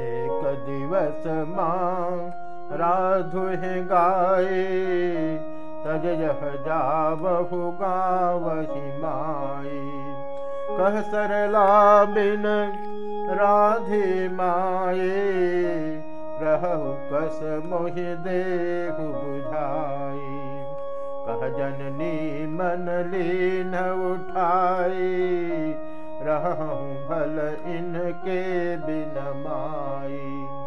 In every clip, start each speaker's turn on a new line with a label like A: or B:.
A: एक दिवस माँ राधु गाये तज यह जाबहु गावहि कह सरला बिन राधे माये रहु कस मोहि देहु बुझाई कह जननी मन लीन उठाई रहूँ भल इनके बिन माई।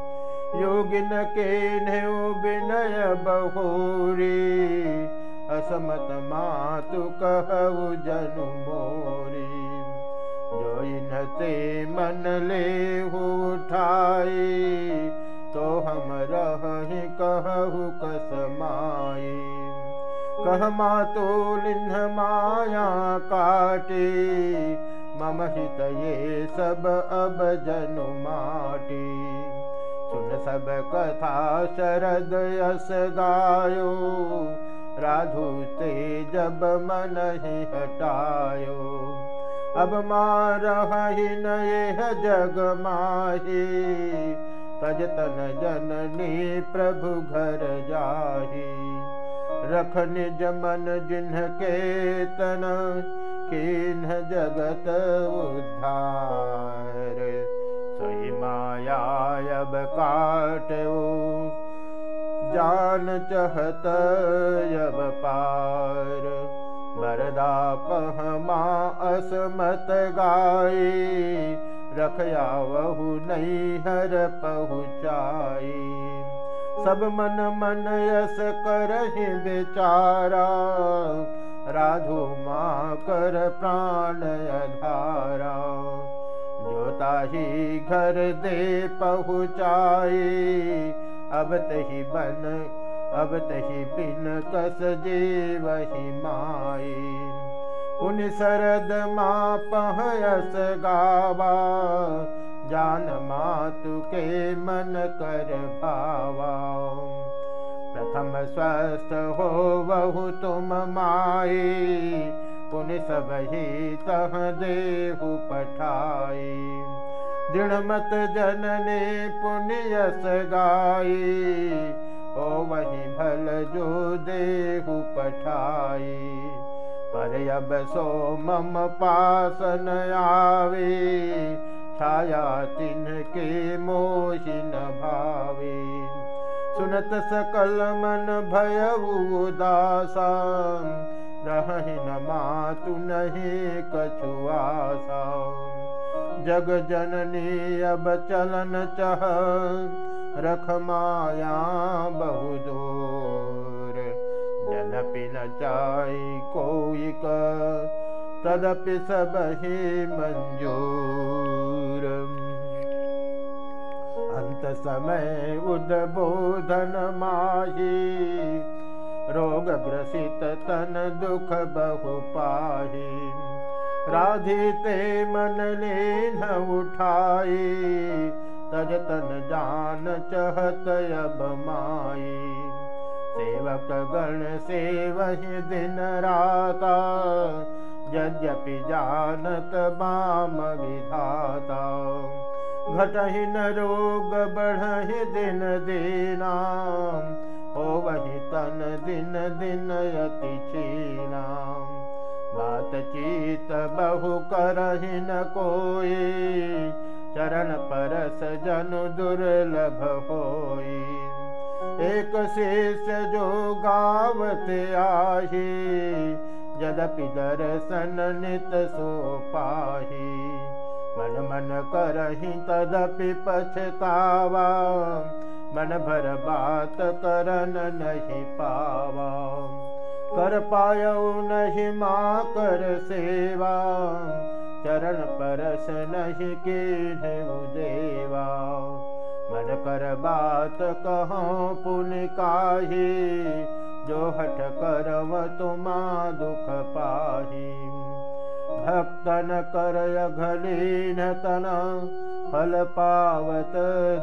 A: योगिन के न्यु बिनय बहुरी। असमत मातु कहु जनु मोरी। जो इनते मन ले उठाई तो हम रही कहु कसमाई कह मातो लिन्ह माया काटे मम हित ये सब अब जनु माटी। सुन सब कथा शरद यस गायो। राधु ते जब मन ही हटायो। अब नए जग माही। तज तन जननी प्रभु घर जाही। रख निज मन जिन्ह के तन जगत उद्धार। सोई मायाब काट जान चहत यब पार। बरदा पहमा असमत गाई रखया वहु नहीं हर पहुँचाई। सब मन मन यस करहि बेचारा राधु माँ कर प्राण अधारा जोता ही घर दे पहुँचाए अब तही बन अब तही बिन कस वही माए उन शरद माँ पहयस गावा। जान मातु के मन कर भावा स्वस्थ हो बहु तुम माए पुन सब ही तह देहु पठाए दृढ़मत जनने पुण्यस गाए ओ वही भल जो देहु पठाए पर अब सो मम पासन आवे छाया के मोहिन भावे सुनत सकल मन भय उदासा रही न मातु नहीं कछुआसा जग जननी अब चलन चह। रख माया बहु दूर जनपि न चाई कोई तदपि सब ही मंजूर समय उद्बोधन माही रोग ग्रसित तन दुख बहु पाही। राधिते मन लेन उठाई तज तन जान चहत अब माई। सेवक गण से वही दिन राता यद्यपि जानत बाम विधाता घटहि न रोग बढ़हि दिन हो वही तन दिन दिन अति चीना बात चीत बहु करहि न कोई चरण परस जनु दुर्लभ होई। एक शेष जो गावत आही यद्यपि दर्शन नित सो पाही मन करही तदपि पछतावा। मन भर बात करन नहीं पावा। कर पायो नहीं माँ कर सेवा। चरण परस नहीं के देवा। मन कर बात कहो पुन काही। जो हट करव तुमा दुख पाही भक्तन करय घलीन तन फल पावत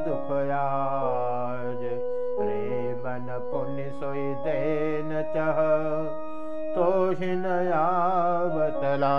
A: दुखयाज। प्रेमन पुण्य सोई देन चह तो ही नयावतला